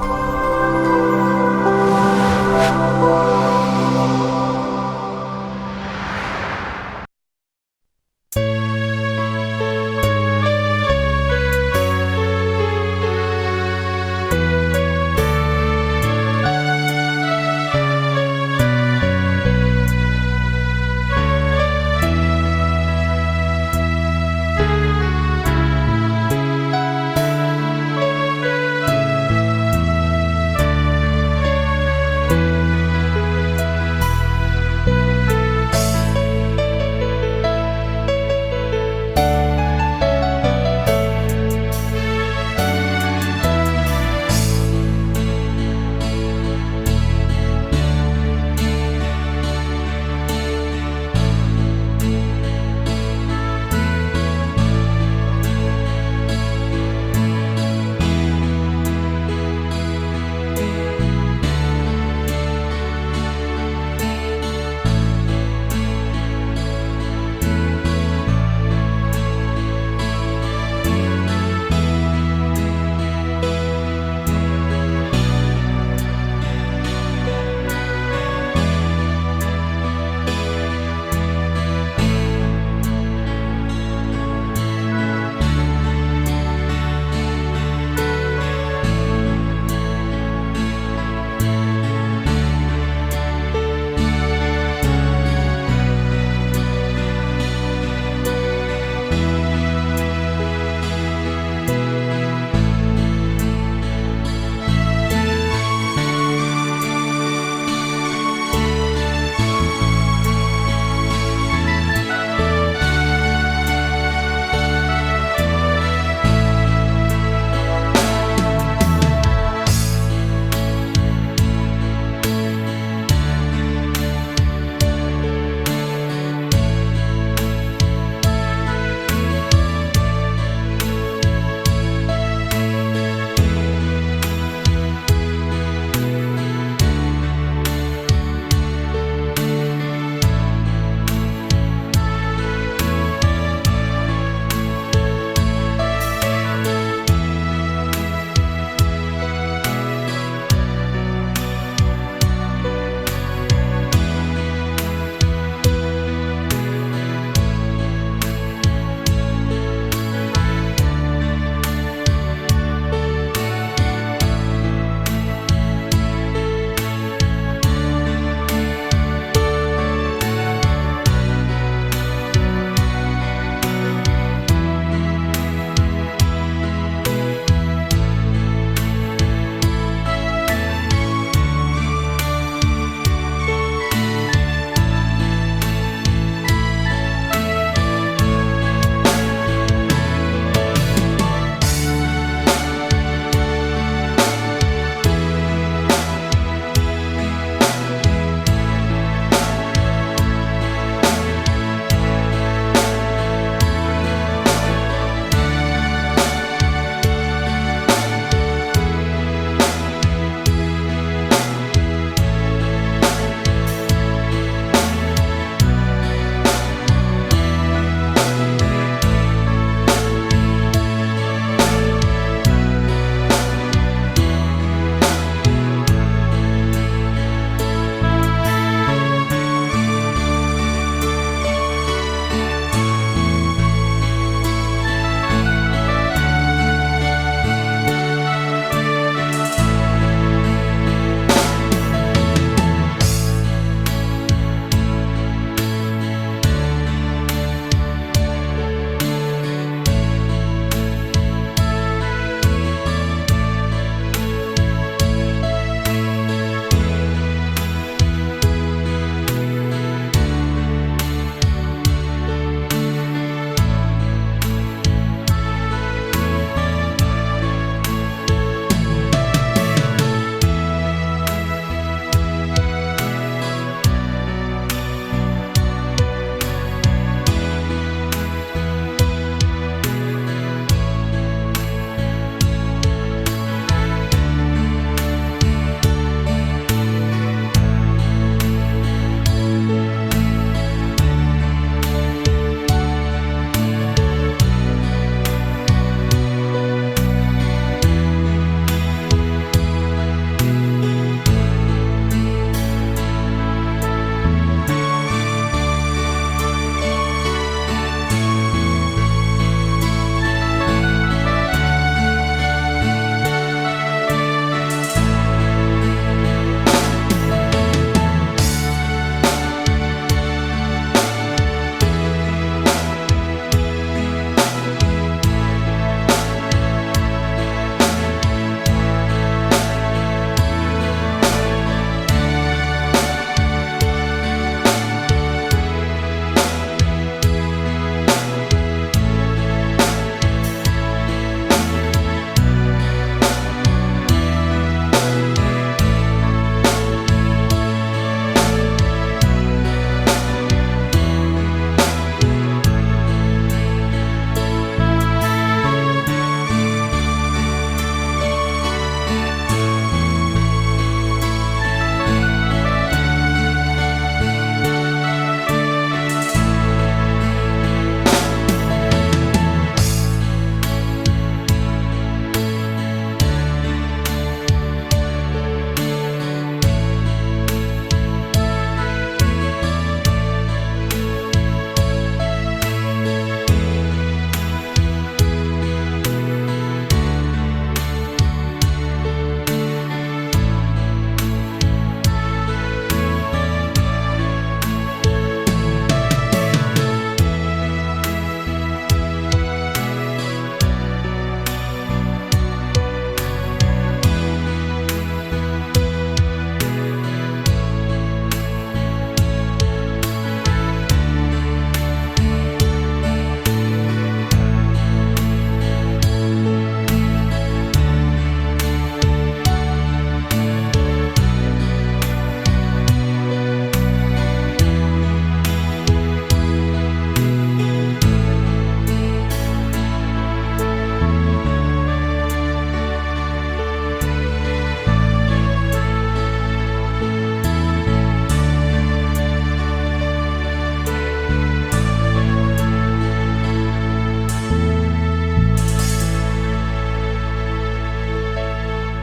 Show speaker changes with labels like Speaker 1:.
Speaker 1: Bye.